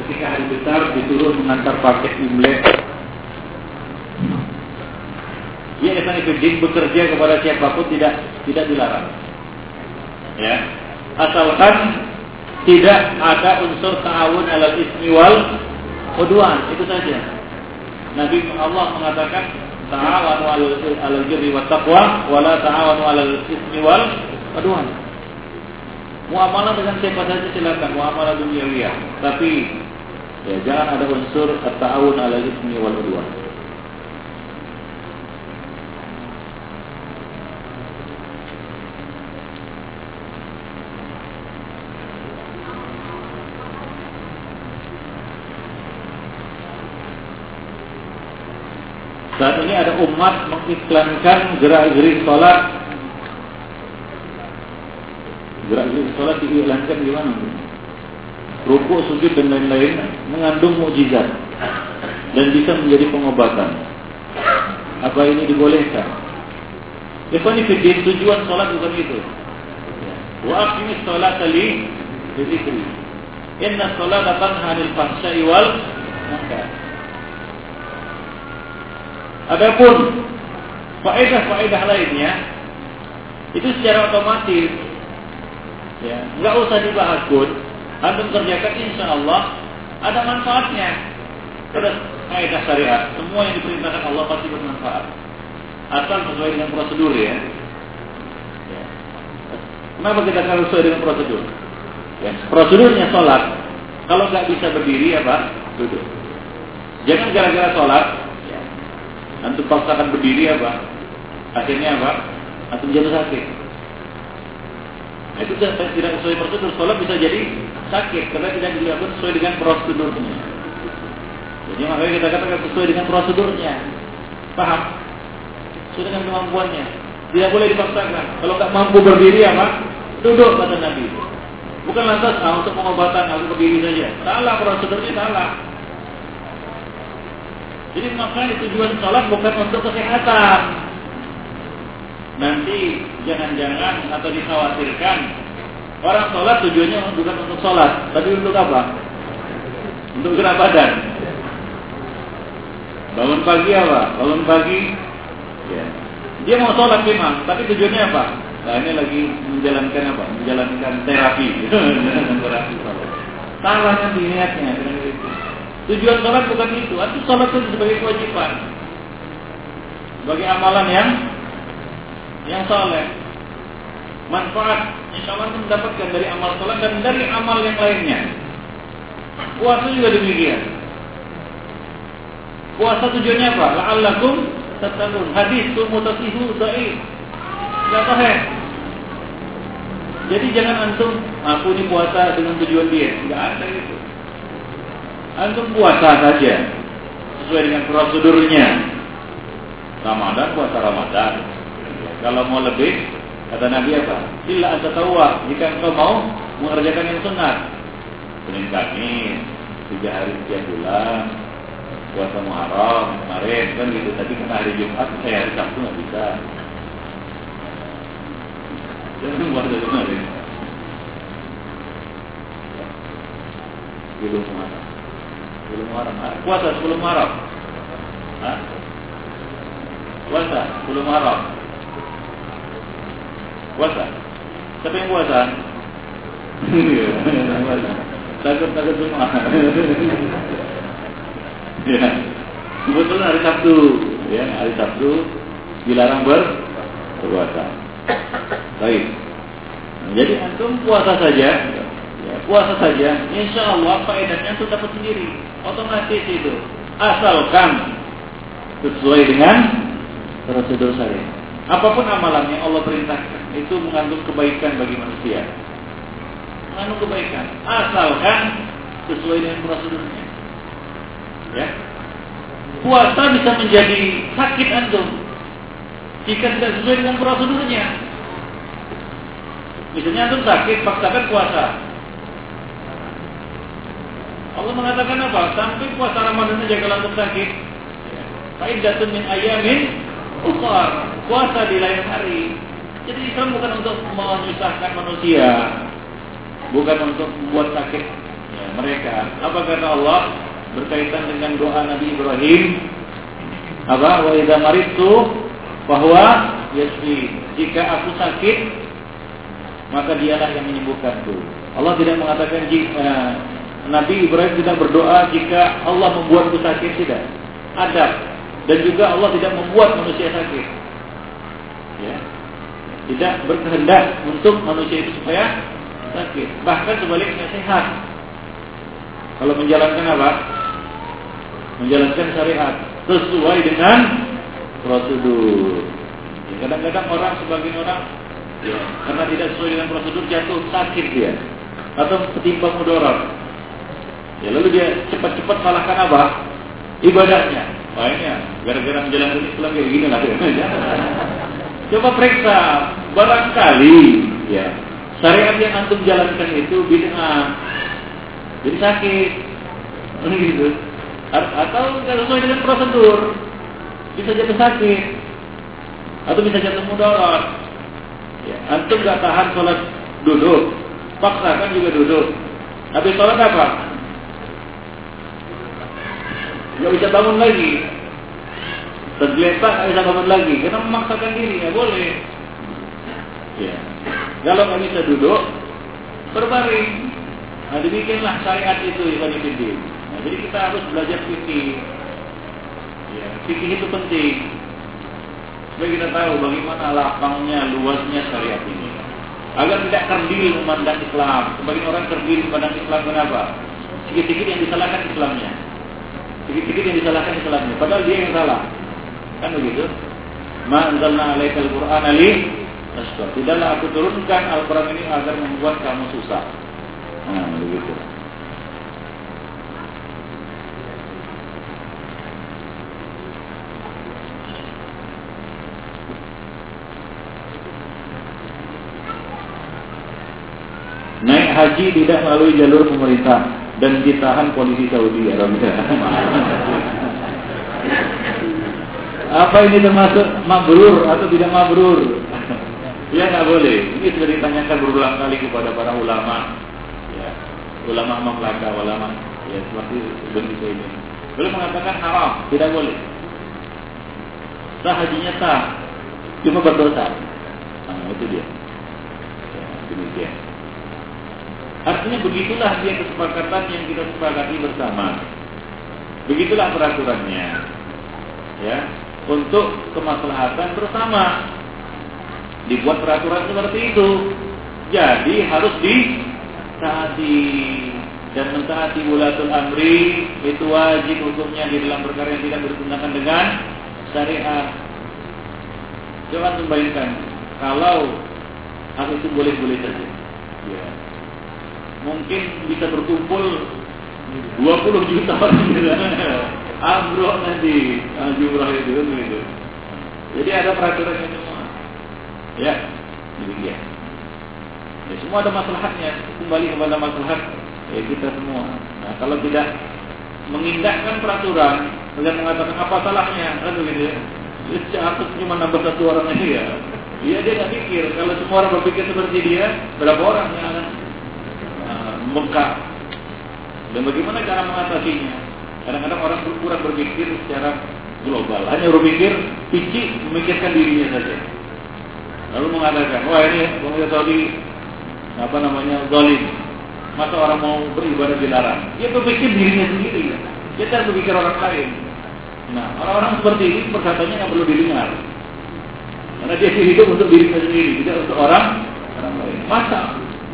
ketika hari besar disuruh mengantar paket Imlek. Ya, Ikhwan Ibn bekerja kepada siapa pun tidak tidak dilarang. Ya, asalkan tidak ada unsur ta'awun alal ismi wal itu saja. Nabi Allah mengatakan ta'awanu alal birri wat taqwa wa la ta'awanu alal ismi wal. Muamalah dengan siapa saja silakan, muamalah duniawiyah. Tapi ya jangan ada unsur at-ta'awun ala ismi wal udwan. Saat ini ada umat mengiklankan gerak-gerik sholat gerak-gerik sholat diiklankan gimana? Rukuk, sujud dan lain-lain mengandung mukjizat dan bisa menjadi pengobatan. Apa ini dibolehkan? Ikhwan fiddin tujuan sholat bukan itu. Wa aqimis sholat li dzikri. Inna sholata tanha 'anil fahsya'i wal munkar. Adapun faedah-faedah lainnya itu secara otomatis ya nggak usah dibahas pun antum kerjakan insya Allah ada manfaatnya. Terus kaidah syariat semua yang diperintahkan Allah pasti bermanfaat. Asal sesuai dengan prosedur ya, ya. kenapa kita harus sesuai dengan prosedur? Ya prosedurnya sholat. Kalau nggak bisa berdiri apa? Duduk. Jangan gara-gara sholat. Ya. antum paksakan berdiri apa? Akhirnya apa? Antum jatuh sakit. Nah, itu tidak sesuai prosedur. Sholat bisa jadi sakit karena tidak dilakukan sesuai dengan prosedurnya. Jadi makanya kita katakan sesuai dengan prosedurnya. Paham? Sesuai dengan kemampuannya. Tidak boleh dipaksakan. Kalau tak mampu berdiri apa? Duduk kata Nabi. Bukan lantas ah, untuk pengobatan aku berdiri saja. Salah prosedurnya salah. Jadi makanya tujuan sholat bukan untuk kesehatan, nanti jangan-jangan atau dikhawatirkan orang sholat tujuannya bukan untuk sholat, tapi untuk apa? Untuk gerak badan. Bangun pagi apa? Bangun pagi, ya. dia mau sholat memang, tapi tujuannya apa? Nah ini lagi menjalankan apa? Menjalankan terapi. Salah nanti niatnya. Tujuan sholat bukan itu. Itu sholat itu sebagai kewajiban. Sebagai amalan yang yang soleh manfaat insya Allah mendapatkan dari amal sholat dan dari amal yang lainnya. Puasa juga demikian. Puasa tujuannya apa? La'allakum tattaqun. Hadis mutasihu dhaif enggak sahih. Jadi jangan antum aku ini puasa dengan tujuan dia. Enggak ada itu. Antum puasa saja. Sesuai dengan prosedurnya. Ramadan puasa Ramadan. Kalau mau lebih, kata Nabi apa? Illa tawar. Jika engkau mau mengerjakan yang sunat. Senin Kamis, tiga hari tiga bulan, puasa Muharram kemarin kan gitu. Tadi kena hari Jumat, saya hari Sabtu nggak bisa. Jangan puasa kemarin. Belum Muharram. Belum Muharram. Puasa sebelum Muharram. Puasa sebelum Muharram. Puasa. Siapa yang puasa? Takut-takut semua. ya. Kebetulan hari Sabtu, ya hari Sabtu dilarang berpuasa. Baik. Jadi antum puasa saja, ya, puasa saja, insya Allah faedahnya itu dapat sendiri, otomatis itu. Asalkan sesuai dengan prosedur saya. Apa pun amalan yang Allah perintahkan itu mengandung kebaikan bagi manusia. Mengandung kebaikan. Asalkan sesuai dengan prosedurnya. Ya. Puasa bisa menjadi sakit antum jika tidak sesuai dengan prosedurnya. Misalnya antum sakit, paksakan puasa. Allah mengatakan apa? Sampai puasa Ramadan saja kalau antum sakit. Faidatun min ayamin ukhar. Puasa di lain hari jadi Islam bukan untuk menyusahkan manusia, bukan untuk membuat sakit Ya, mereka. Apa kata Allah berkaitan dengan doa Nabi Ibrahim? Apa? Wa idza bahwa yasfi. Jika aku sakit, maka dialah yang menyembuhkanku. Allah tidak mengatakan jika eh, Nabi Ibrahim tidak berdoa jika Allah membuatku sakit tidak. Ada dan juga Allah tidak membuat manusia sakit. Ya. Tidak berkehendak untuk manusia itu supaya sakit. Bahkan sebaliknya sehat. Kalau menjalankan apa? Menjalankan syariat sesuai dengan prosedur. Ya, kadang-kadang ya, orang sebagian orang ya, karena tidak sesuai dengan prosedur jatuh sakit dia atau ketimpa mudarat. Ya lalu dia cepat-cepat salahkan apa? Ibadahnya. Wah ini ya, gara-gara menjalankan Islam kayak gini lah. Coba periksa barangkali ya syariat yang antum jalankan itu bid'ah. Jadi sakit. Gitu. Atau tidak sesuai dengan prosedur. Bisa jatuh sakit. Atau bisa jatuh mudarat. Ya, antum gak tahan sholat duduk paksakan juga duduk. Habis sholat apa? Gak bisa bangun lagi. Tergeletak gak bisa bangun lagi. Karena memaksakan diri, ya boleh. Ya. Kalau nggak bisa duduk, berbaring. Nah, dibikinlah syariat itu Ibn Fiddin. Nah, jadi kita harus belajar fikih. Ya, fikih itu penting. Supaya kita tahu bagaimana lapangnya, luasnya syariat ini agar tidak kerdil memandang Islam. Sebagian orang kerdil memandang Islam kenapa? Sedikit-sedikit yang disalahkan Islamnya. Sedikit-sedikit yang disalahkan Islamnya. Padahal dia yang salah. Kan begitu? Ma anzalna alaikal Qur'an ali Tidaklah aku turunkan Al-Quran ini agar membuat kamu susah. Nah, begitu. Naik haji tidak melalui jalur pemerintah dan ditahan polisi Saudi Arabia. Apa ini termasuk mabrur atau tidak mabrur? ya nggak boleh. Ini sudah ditanyakan berulang kali kepada para ulama. Ya, ulama mamlaka, ulama ya seperti begitu ini. Boleh mengatakan haram, tidak boleh. Sah hajinya sah, cuma berdosa. Nah, itu dia. Ya, demikian. Artinya begitulah dia kesepakatan yang kita sepakati bersama. Begitulah peraturannya. Ya, untuk kemaslahatan bersama. Dibuat peraturan seperti itu. Jadi harus ditaati dan mentaati ulatul amri itu wajib hukumnya di dalam perkara yang tidak bertentangan dengan syariat. Jangan membayangkan kalau hal itu boleh-boleh saja. Ya mungkin bisa berkumpul 20 juta orang gitu. Amroh nanti ah, jumrah itu gitu. Jadi ada peraturannya semua. Ya, demikian. Ya, semua ada masalahnya. Kembali kepada masalah ya kita semua. Nah, kalau tidak mengindahkan peraturan dan mengatakan apa salahnya, kan begitu ya. Aku cuma nambah satu orang aja ya. Iya dia nggak pikir. Kalau semua orang berpikir seperti dia, berapa orang yang akan membengkak. Dan bagaimana cara mengatasinya? Kadang-kadang orang kurang berpikir secara global. Hanya berpikir, pici memikirkan dirinya saja. Lalu mengatakan, wah ini pemerintah Saudi apa namanya zalim. Masa orang mau beribadah dilarang? Dia berpikir dirinya sendiri. Dia tidak berpikir orang lain. Nah, orang-orang seperti ini perkataannya nggak perlu didengar. Karena dia hidup untuk dirinya sendiri, tidak untuk orang orang lain. Masa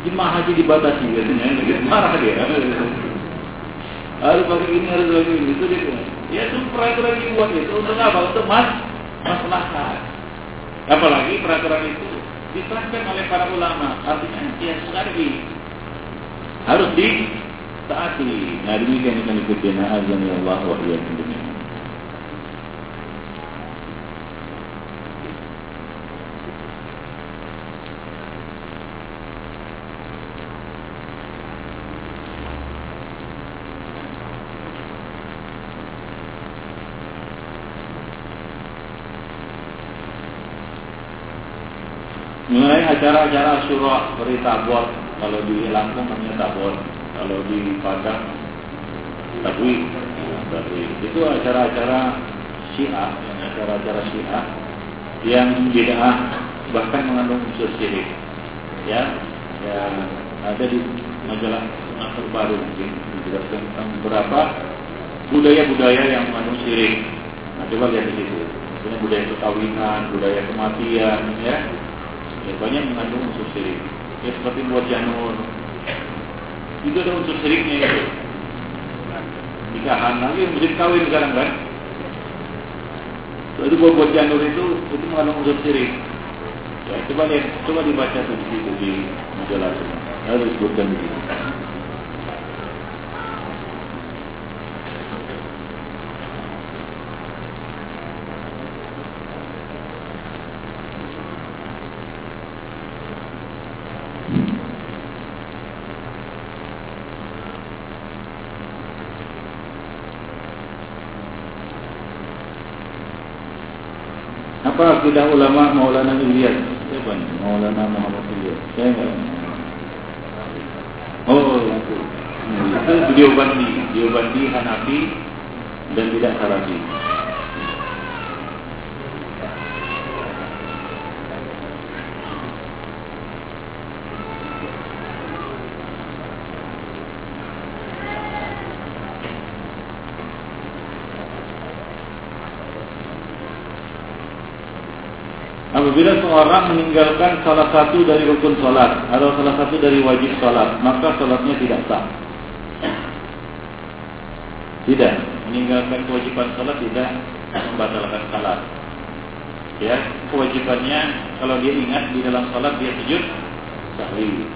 jemaah haji dibatasi biasanya marah dia. Harus pakai ini harus pakai ini itu dia ya itu peraturan dibuat itu untuk apa? Untuk mas maslahat. Apalagi peraturan itu diterapkan oleh para ulama. Artinya ya sekali harus ditaati. Nah demikian yang ikuti azan ya Allah wa iyyakum acara-acara syura seperti tabor kalau di Lampung namanya tabor Kalau di Padang Tabwi, Tabwi. Itu acara-acara Syiah, acara-acara Syiah yang bid'ah bahkan mengandung unsur syirik. Ya, ya ada di majalah Nasr Baru mungkin dijelaskan tentang beberapa budaya-budaya yang mengandung syirik. Nah, coba lihat di situ. Budaya perkawinan, budaya kematian, ya. Ya banyak mengandung unsur syirik. Ya seperti buat janur. Itu ada unsur syiriknya itu. Nikahan lagi yang kawin sekarang kan. Itu buat buat janur itu itu mengandung unsur syirik. Ya, coba lihat, coba dibaca tuh di situ di majalah. Ada disebutkan di situ. Apa akidah ulama Maulana Ilyas? Siapa nih? Maulana Muhammad Ilyas. Saya enggak. Oh, itu. Itu bandi, beliau bandi Hanafi dan tidak Salafi. Apabila seorang meninggalkan salah satu dari rukun sholat atau salah satu dari wajib sholat, maka sholatnya tidak sah. Tidak, meninggalkan kewajiban sholat tidak membatalkan sholat. Ya, kewajibannya kalau dia ingat di dalam sholat dia sujud sahwi.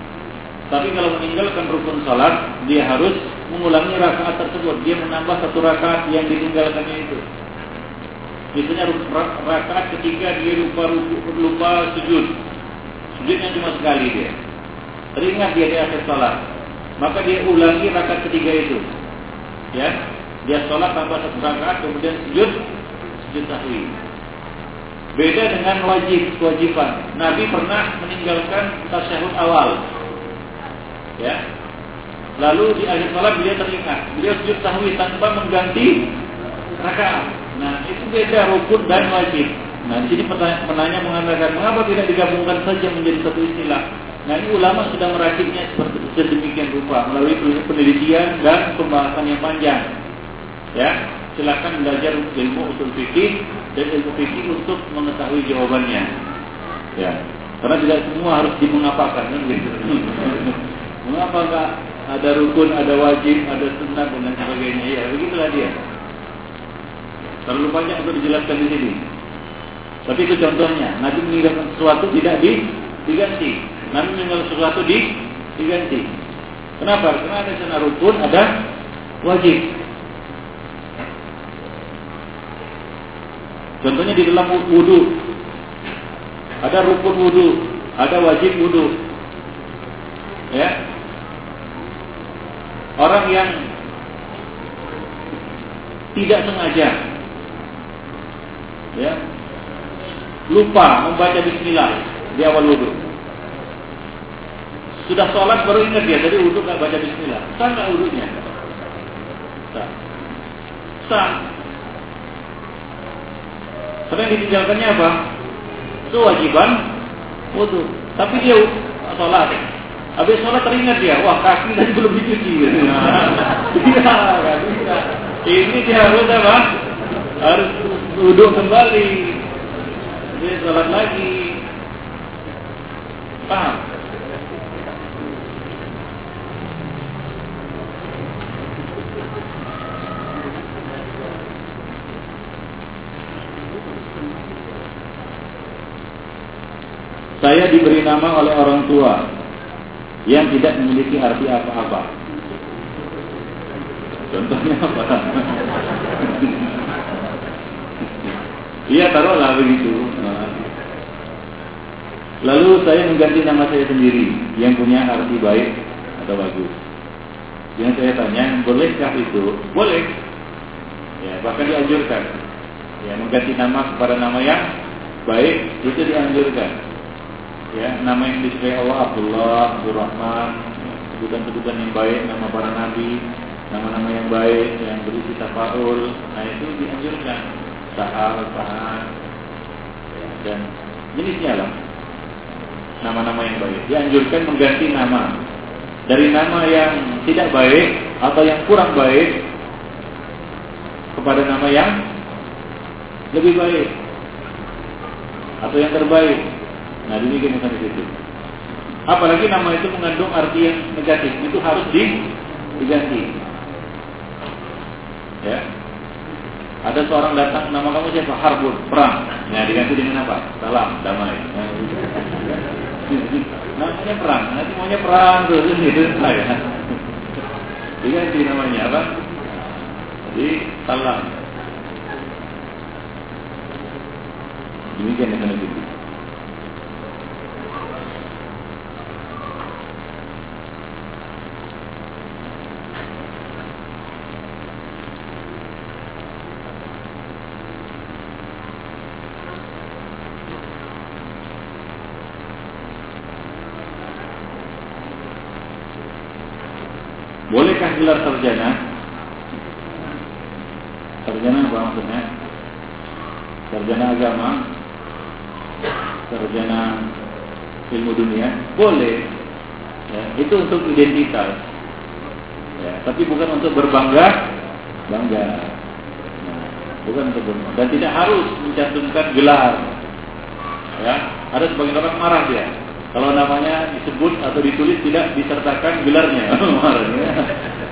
Tapi kalau meninggalkan rukun sholat, dia harus mengulangi rakaat tersebut. Dia menambah satu rakaat yang ditinggalkannya itu. Misalnya rakaat ketiga dia lupa lupa sujud. Sujudnya cuma sekali dia. Teringat dia di akhir sholat. Maka dia ulangi rakaat ketiga itu. Ya, dia sholat tanpa satu rakaat kemudian sujud sujud sahwi. Beda dengan wajib kewajiban. Nabi pernah meninggalkan tasyahud awal. Ya. Lalu di akhir sholat dia teringat, beliau sujud sahwi tanpa mengganti rakaat. Nah, itu beda rukun dan wajib. Nah, di sini penanya mengatakan mengapa tidak digabungkan saja menjadi satu istilah. Nah, ini ulama sudah merakitnya seperti sedemikian rupa melalui penelitian dan pembahasan yang panjang. Ya, silakan belajar ilmu usul fikih dan ilmu fikih untuk mengetahui jawabannya. Ya, karena tidak semua harus dimengapakan kan gitu. Mengapa enggak ada rukun, ada wajib, ada sunnah dan sebagainya? Ya, begitulah dia. Terlalu banyak untuk dijelaskan di sini. Tapi itu contohnya. Nabi meninggalkan sesuatu tidak di, diganti. Nabi meninggalkan sesuatu di, diganti. Kenapa? Karena ada sana rukun, ada wajib. Contohnya di dalam wudhu. Ada rukun wudhu, ada wajib wudhu. Ya. Orang yang tidak sengaja ya lupa membaca bismillah di awal wudhu. Sudah sholat baru ingat dia, jadi wudhu nggak baca bismillah. Sah nggak wudhunya? Sah. Sah. Karena ditinggalkannya apa? Kewajiban wudhu. Tapi dia sholat. Habis sholat teringat dia, wah kaki tadi belum dicuci. Iya. Ini dia harus apa? Harus duduk kembali dia sholat lagi paham Saya diberi nama oleh orang tua yang tidak memiliki arti apa-apa. Contohnya apa? Iya taruhlah begitu. Lalu saya mengganti nama saya sendiri yang punya arti baik atau bagus. Yang saya tanya, bolehkah itu? Boleh. Ya, bahkan dianjurkan. Ya, mengganti nama kepada nama yang baik itu dianjurkan. Ya, nama yang disukai Allah Abdullah, Abdul Rahman, sebutan-sebutan yang baik, nama para nabi, nama-nama yang baik, yang berisi tafaul, nah itu dianjurkan. Sahar, sahar, ya, dan jenisnya lah. Nama-nama yang baik. Dianjurkan mengganti nama dari nama yang tidak baik atau yang kurang baik kepada nama yang lebih baik atau yang terbaik. Nah, demikian misalnya itu. Apalagi nama itu mengandung arti yang negatif, itu harus diganti. Ya. Ada seorang datang, nama kamu siapa? Harbun, perang. Ya, diganti dengan apa? Salam, damai. Ya, namanya perang, nanti maunya perang terus gitu. Ya. Diganti namanya apa? Jadi salam. Demikian yang. Bolehkah gelar sarjana? Sarjana apa maksudnya? Sarjana agama, sarjana ilmu dunia, boleh. Ya, itu untuk identitas. Ya, tapi bukan untuk berbangga, bangga. Nah, bukan untuk berbangga. Dan tidak harus mencantumkan gelar. Ya, ada sebagian orang marah dia. Kalau namanya disebut atau ditulis tidak disertakan gelarnya.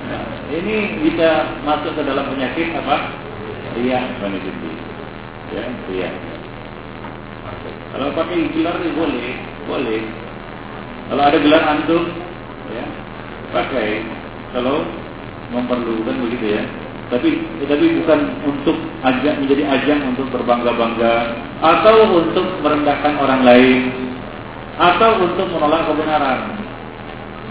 ini bisa masuk ke dalam penyakit apa? Ria, ya, ria. Kalau pakai gelar ini boleh, boleh. Kalau ada gelar antum, ya, pakai. Kalau memerlukan begitu ya. Tapi tapi bukan untuk ajak menjadi ajang untuk berbangga-bangga atau untuk merendahkan orang lain atau untuk menolak kebenaran.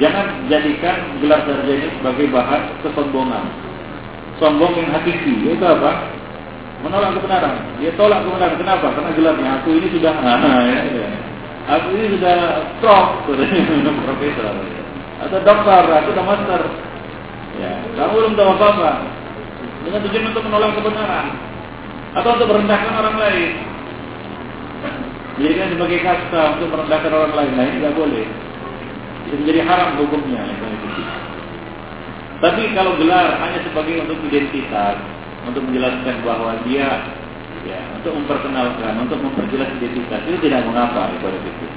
Jangan jadikan gelar sarjana sebagai bahan kesombongan. Sombong yang hakiki, itu apa? Menolak kebenaran. Dia tolak kebenaran. Kenapa? Karena gelarnya aku ini sudah ya, ya. aku ini sudah prof, profesor, atau dokter, aku sudah master. Ya, kamu belum tahu apa-apa. Dengan tujuan untuk menolak kebenaran atau untuk merendahkan orang lain. Dijadikan sebagai kasta untuk merendahkan orang lain, lain tidak boleh. Itu menjadi haram hukumnya. Tapi kalau gelar hanya sebagai untuk identitas, untuk menjelaskan bahwa dia ya untuk memperkenalkan, untuk memperjelas identitas itu tidak mengapa ibadah itu.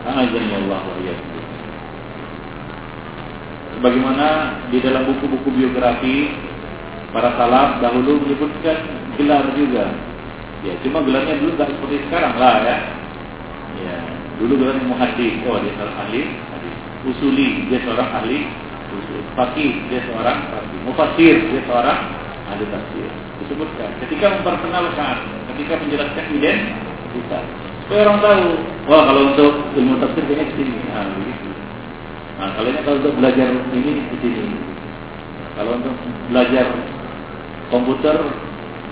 Azani Allah wa Sebagaimana di dalam buku-buku biografi para salaf dahulu menyebutkan gelar juga. Ya, cuma gelarnya dulu tidak seperti sekarang lah ya. Ya, dulu gelar muhadis, oh dia seorang ahli. Usuli, dia seorang ahli usul. Fakih, dia seorang fakih. Mufasir, dia seorang ahli tafsir. Disebutkan ketika memperkenalkan, ketika menjelaskan identitas. Supaya orang tahu, wah kalau untuk ilmu tafsir kayaknya ke sini. Nah, begitu. Nah, kalau ini kalau untuk belajar ini di sini. Kalau untuk belajar komputer,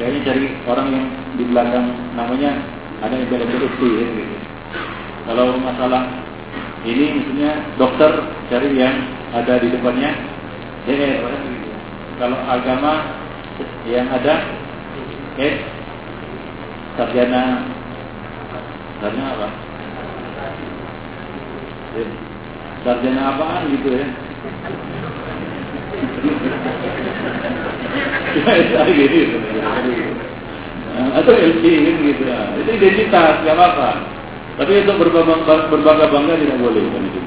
kayaknya cari orang yang di belakang namanya ada yang beda-beda ya, gitu. Kalau masalah ini misalnya dokter cari yang ada di depannya DR. Kalau agama yang ada S sarjana sarjana apa? Sarjana apaan gitu ya? atau LC gitu ya. Itu identitas, gak apa-apa. Tapi untuk berbangga-bangga tidak boleh kan itu.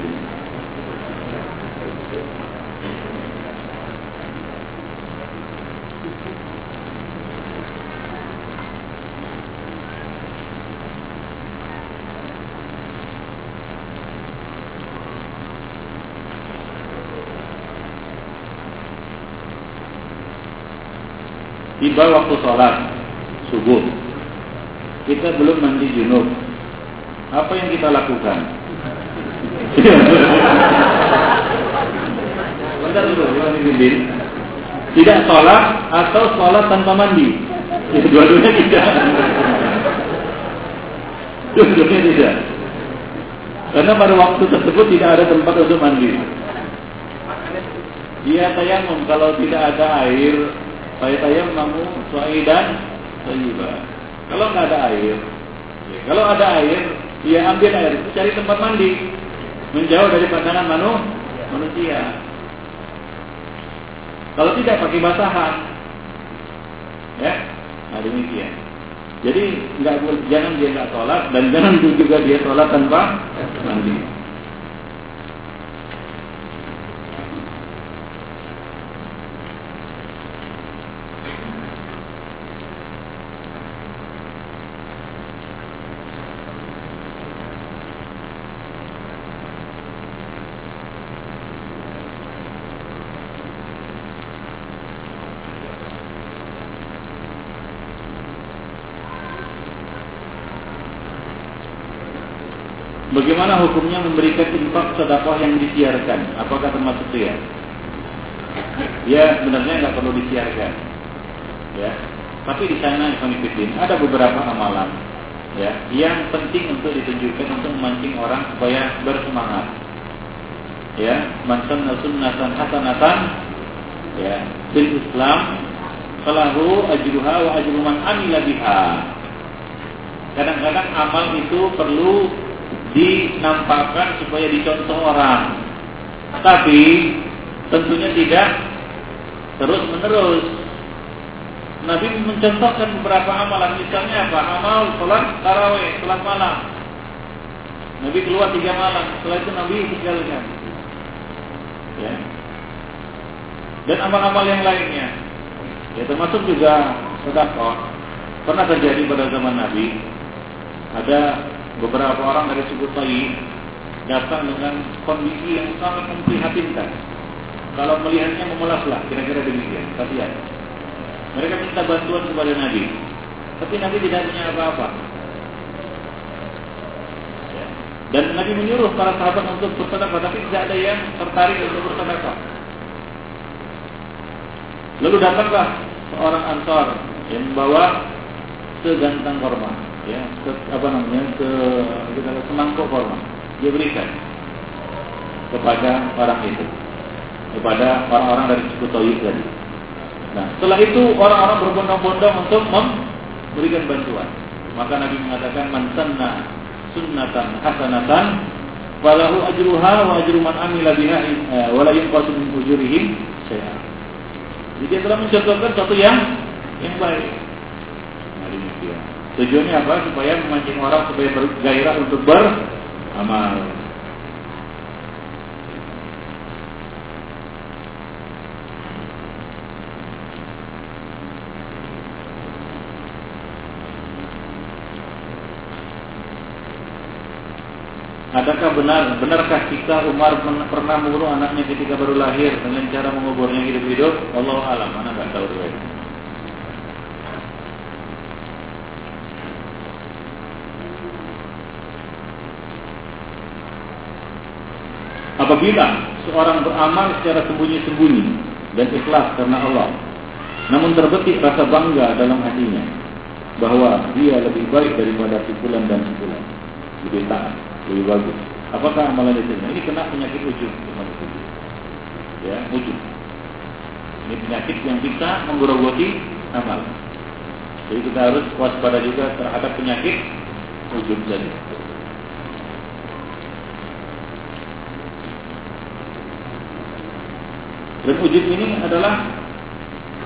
Tiba waktu sholat subuh, kita belum mandi junub, apa yang kita lakukan? Bentar dulu, Tidak sholat atau sholat tanpa mandi? Ya, dua-duanya tidak. Dua-duanya tidak. Karena pada waktu tersebut tidak ada tempat untuk mandi. dia tayamum kalau tidak ada air, saya tayamum suaidan tayyiban. Kalau nggak ada air, ya, kalau ada air, dia ambil air itu cari tempat mandi, menjauh dari pandangan manu, manusia. Kalau tidak pakai basahan, ya, nah demikian. Jadi nggak jangan dia nggak sholat dan jangan juga dia sholat tanpa mandi. Bagaimana hukumnya memberikan infak sedekah yang disiarkan? Apakah termasuk dia? Ya, sebenarnya nggak perlu disiarkan. Ya, tapi di sana Ikhwanifidin ada beberapa amalan ya yang penting untuk ditunjukkan untuk memancing orang supaya bersemangat. Ya, mantan sunnatan hasanatan ya bil Islam falahu ajruha wa ajru man amila biha. Kadang-kadang amal itu perlu dinampakkan supaya dicontoh orang. Tapi tentunya tidak terus menerus. Nabi mencontohkan beberapa amalan, misalnya apa? Amal sholat taraweh, sholat malam. Nabi keluar tiga malam, setelah itu Nabi tinggalkan. Ya. Dan amal-amal yang lainnya, ya termasuk juga sedekah. Pernah terjadi pada zaman Nabi, ada beberapa orang dari suku Tayyib datang dengan kondisi yang sangat memprihatinkan. Kalau melihatnya memulaslah, kira-kira demikian. Kasihan. Mereka minta bantuan kepada Nabi, tapi Nabi tidak punya apa-apa. Ya. Dan Nabi menyuruh para sahabat untuk bersedekah, tapi tidak ada yang tertarik untuk bersedekah. Lalu datanglah seorang ansar yang membawa segantang korma ya ke, apa namanya ke kita semangkuk korma dia berikan kepada orang itu kepada orang-orang dari suku Toyib tadi. Nah setelah itu orang-orang berbondong-bondong untuk memberikan bantuan. Maka Nabi mengatakan man sanna sunnatan hasanatan walahu ajruha wa ajru man amila biha eh, wa la yunqasu min ujurihim. Jadi dia telah mencontohkan satu yang yang baik. Tujuannya apa? Supaya memancing orang supaya bergairah untuk beramal. Adakah benar, benarkah kita Umar pernah membunuh anaknya ketika baru lahir dengan cara menguburnya hidup-hidup? Allah alam, mana nggak tahu riwayat. Apabila seorang beramal secara sembunyi-sembunyi dan ikhlas karena Allah, namun terbetik rasa bangga dalam hatinya bahwa dia lebih baik daripada sipulan dan sipulan, lebih taat, lebih bagus. Apakah amalan itu? Ini kena penyakit ujub, ya ujub. Ini penyakit yang bisa menggerogoti amal. Jadi kita harus waspada juga terhadap penyakit ujub tadi. Dan ujub ini adalah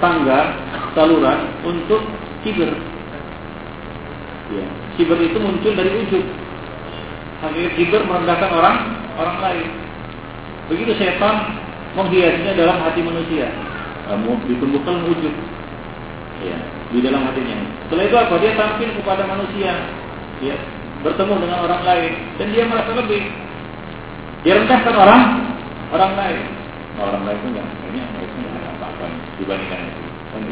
tangga saluran untuk kiber. Ya. Kiber itu muncul dari ujub. Hakikat kiber merendahkan orang orang lain. Begitu setan menghiasnya dalam hati manusia. Kamu ditumbuhkan ujub. Ya, di dalam hatinya. Setelah itu apa? Dia tampil kepada manusia. Ya, bertemu dengan orang lain dan dia merasa lebih. Dia rendahkan orang orang lain orang lain pun yang ini mereka tidak ada dibandingkan itu. Kan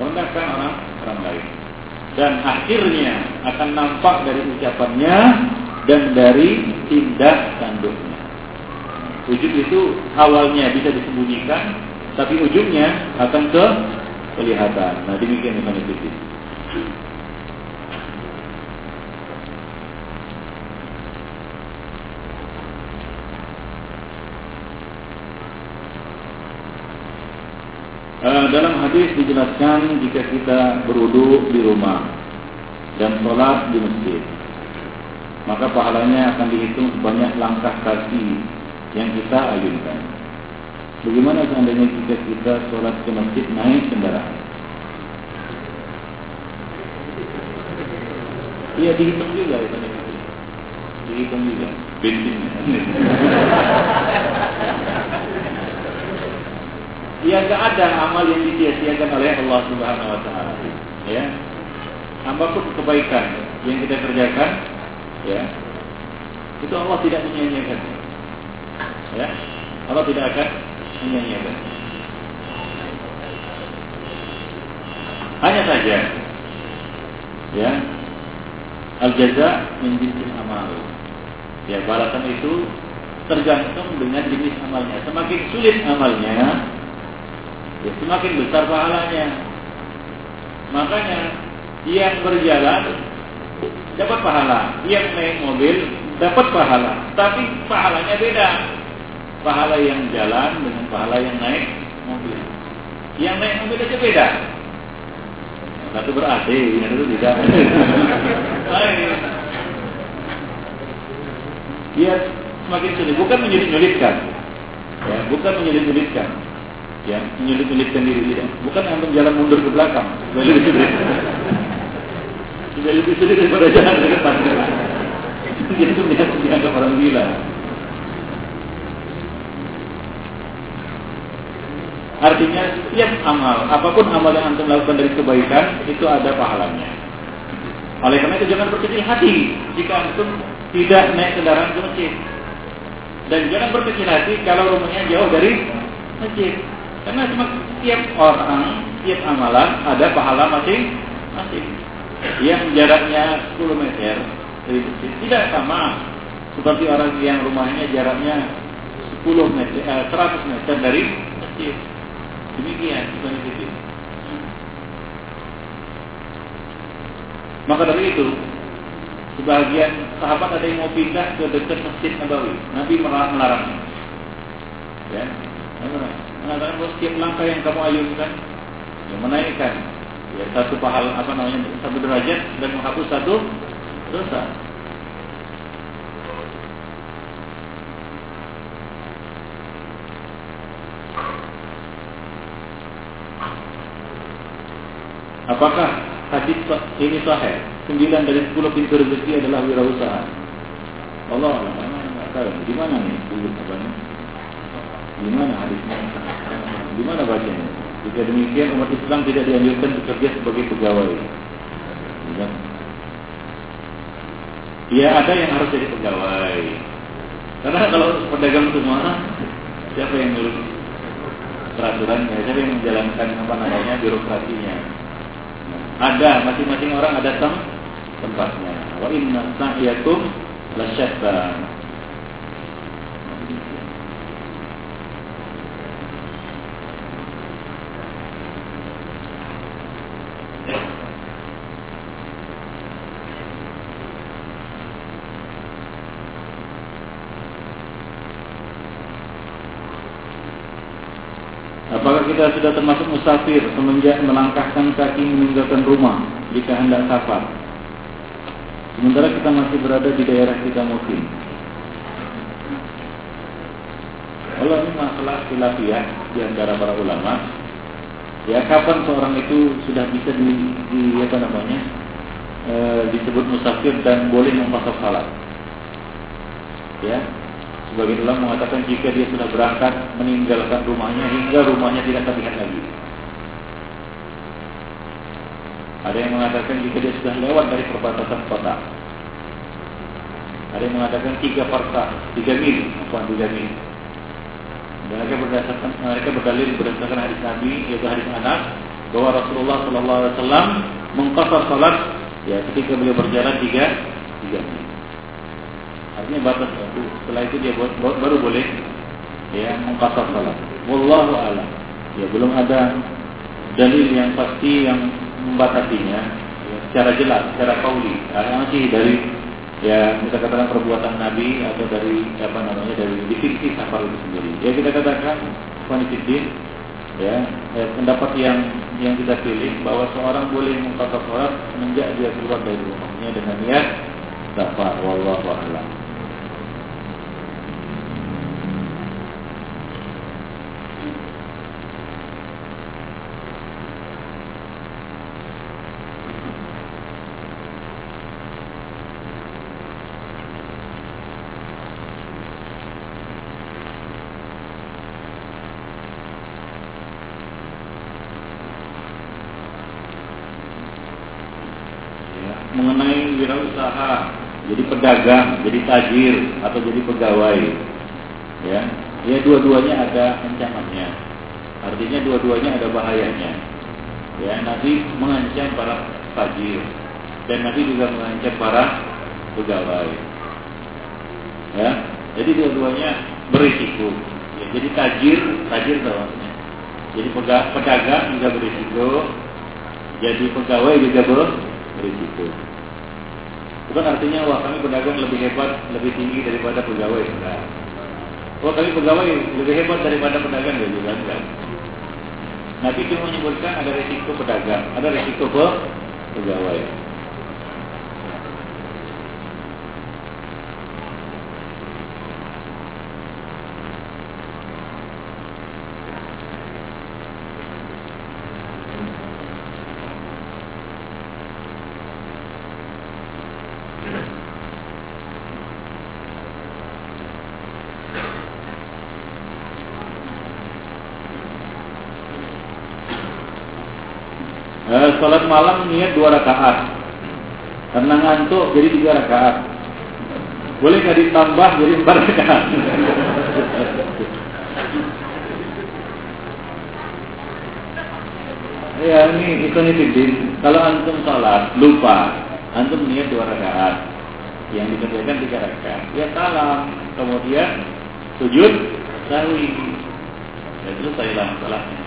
merendahkan orang orang lain. Dan akhirnya akan nampak dari ucapannya dan dari tindak tanduknya. Wujud itu awalnya bisa disembunyikan tapi ujungnya akan ke kelihatan. Nah demikian yang itu dalam hadis dijelaskan jika kita berwudu di rumah dan sholat di masjid, maka pahalanya akan dihitung sebanyak langkah kaki yang kita ayunkan. Bagaimana seandainya jika kita sholat ke masjid naik kendaraan? Iya dihitung juga ya Dihitung juga bensinnya. Ya nggak ada amal yang disia-siakan oleh Allah Subhanahu Wa Taala. Ya, apa pun kebaikan yang kita kerjakan, ya, itu Allah tidak menyia-nyiakan. Ya, Allah tidak akan menyia-nyiakan. Hanya saja, ya, al jaza min amal. Ya, balasan itu tergantung dengan jenis amalnya. Semakin sulit amalnya, ya semakin besar pahalanya. Makanya yang berjalan dapat pahala, yang naik mobil dapat pahala, tapi pahalanya beda. Pahala yang jalan dengan pahala yang naik mobil. Yang naik mobil aja beda. Satu ber AC, yang itu tidak. Dia semakin sulit, bukan menyulit-nyulitkan. Ya, bukan menyulit-nyulitkan ya menyulit-nyulitkan diri tidak. Bukan antum jalan mundur ke belakang. Sudah lebih sulit daripada jalan ke depan. Itu dianggap orang gila. Artinya setiap amal, apa pun amal yang antum lakukan dari kebaikan itu ada pahalanya. Oleh karena itu jangan berkecil hati jika antum tidak naik kendaraan ke masjid. Dan jangan berkecil hati kalau rumahnya jauh dari masjid. Karena cuma tiap orang, tiap amalan ada pahala masing-masing. Yang jaraknya 10 meter dari masjid tidak sama seperti orang yang rumahnya jaraknya 10 meter, eh, 100 meter dari masjid. Demikian sebenarnya itu. Maka dari itu, sebagian sahabat ada yang mau pindah ke dekat masjid Nabawi. Nabi melarangnya. Ya, mengatakan bahwa setiap langkah yang kamu ayunkan yang menaikkan ya satu pahal apa namanya satu derajat dan menghapus satu dosa. Apakah hadis ini sahih? Sembilan dari sepuluh pintu rezeki adalah wirausaha. Allah Allah. Di mana nih? Apa nih? Di mana hadisnya? Di mana bacanya? Jika demikian umat Islam tidak dianjurkan bekerja sebagai pegawai. Ya. ya ada yang harus jadi pegawai. Karena kalau pedagang semua, siapa yang ngurus peraturannya? Siapa yang menjalankan apa namanya birokrasinya? Ada masing-masing orang ada tem tempatnya. Wa inna sa'yakum lasyatta. Kita sudah termasuk musafir semenjak melangkahkan kaki meninggalkan rumah jika hendak safar. Sementara kita masih berada di daerah kita mungkin. Kalau ini masalah khilafiyah di antara para ulama, ya kapan seorang itu sudah bisa di, di apa namanya e, disebut musafir dan boleh mempasok salat? Ya, Sebagian ulama mengatakan jika dia sudah berangkat meninggalkan rumahnya hingga rumahnya tidak terlihat lagi. Ada yang mengatakan jika dia sudah lewat dari perbatasan kota. Ada yang mengatakan tiga parta, tiga mil, bukan tiga mil. Mereka berdasarkan mereka berdalil berdasarkan hadis Nabi yaitu hadis Anas bahwa Rasulullah Shallallahu Alaihi Wasallam mengkasar salat ya ketika beliau berjalan tiga tiga mil. Artinya batas waktu. Setelah itu dia baru boleh ya mengkasar salat. Wallahu a'lam. Ya belum ada dalil yang pasti yang membatasinya ya, secara jelas, secara kauli. Ada masih dari ya kita katakan perbuatan Nabi atau dari apa namanya dari definisi safar itu sendiri. Ya kita katakan konfidin ya eh, pendapat yang yang kita pilih bahwa seorang boleh mengkata sholat semenjak dia keluar dari rumahnya dengan niat safar wallahu a'lam jadi pedagang, jadi tajir atau jadi pegawai. Ya, ya dua-duanya ada ancamannya. Artinya dua-duanya ada bahayanya. Ya, Nabi mengancam para tajir dan Nabi juga mengancam para pegawai. Ya, jadi dua-duanya berisiko. Ya, jadi tajir, tajir bawahnya. Jadi pedagang juga berisiko. Jadi pegawai juga berisiko. Bukan artinya wah kami pedagang lebih hebat, lebih tinggi daripada pegawai. Enggak. Wah kami pegawai lebih hebat daripada pedagang ya juga enggak. Nabi cuma menyebutkan ada resiko pedagang, ada resiko pegawai. Sholat malam niat dua rakaat. Karena ngantuk jadi tiga rakaat. Boleh nggak ditambah jadi empat rakaat? ya ini itu nih Kalau antum sholat lupa, antum niat dua rakaat. Yang dikerjakan tiga rakaat. Ya salam, kemudian sujud sahwi. Ya terus saya salatnya.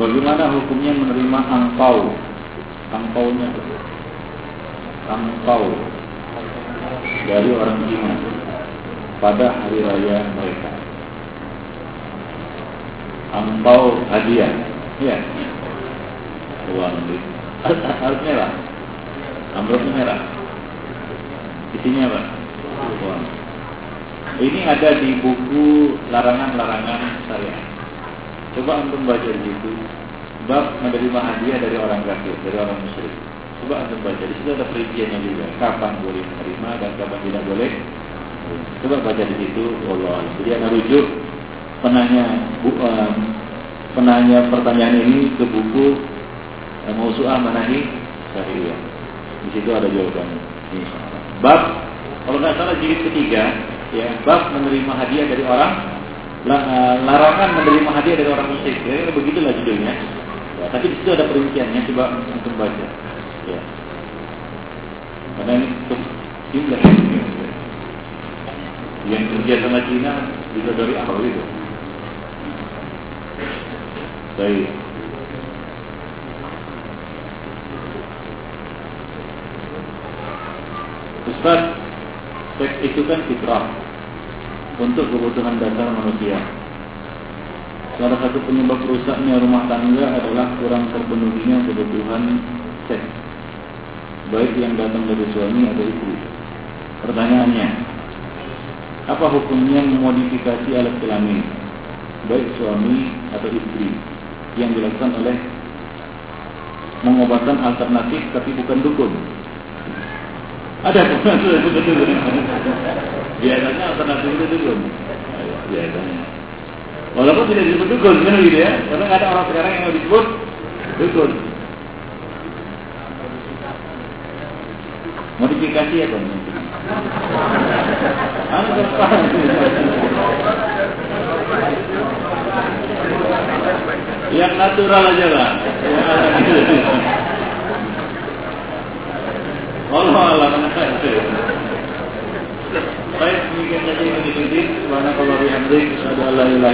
Bagaimana hukumnya menerima angpau? Angpaunya angpau dari orang Cina pada hari raya mereka. Angpau hadiah, ya. Uang harus merah. Amplop merah. Isinya apa? Uang. Ini ada di buku larangan-larangan syariat. Coba antum baca di situ bab menerima hadiah dari orang kafir, dari orang musyrik. Coba antum baca di situ ada perinciannya juga. Kapan boleh menerima dan kapan tidak boleh. Coba baca di situ. Allah. Jadi anak rujuk penanya bu, um, penanya pertanyaan ini ke buku um, Mausu'ah Manahi Syariah. Di situ ada jawabannya. Bab kalau nggak salah jilid ketiga ya bab menerima hadiah dari orang Eh, larangan menerima hadiah dari orang musyrik. Ya, begitulah judulnya. Ya, tapi di situ ada perinciannya coba untuk baca. Ya. Karena ini untuk jumlah yang kerja sama Cina bisa dari awal itu. Baik. Ustaz, seks itu kan fitrah untuk kebutuhan dasar manusia. Salah satu penyebab rusaknya rumah tangga adalah kurang terpenuhinya kebutuhan seks. baik yang datang dari suami atau istri. Pertanyaannya, apa hukumnya memodifikasi alat kelamin, baik suami atau istri, yang dilakukan oleh mengobatan alternatif tapi bukan dukun? Ada dukun. Biasanya alternatif itu dukun. Biasanya. Walaupun tidak disebut dukun kan gitu ya, karena ada orang sekarang yang mau disebut dukun. Modifikasi apa? Anu Yang natural aja lah. Allah a'lam. Baik, mungkin saja ini. Subhanakallah bihamdik. Asyhadu an la.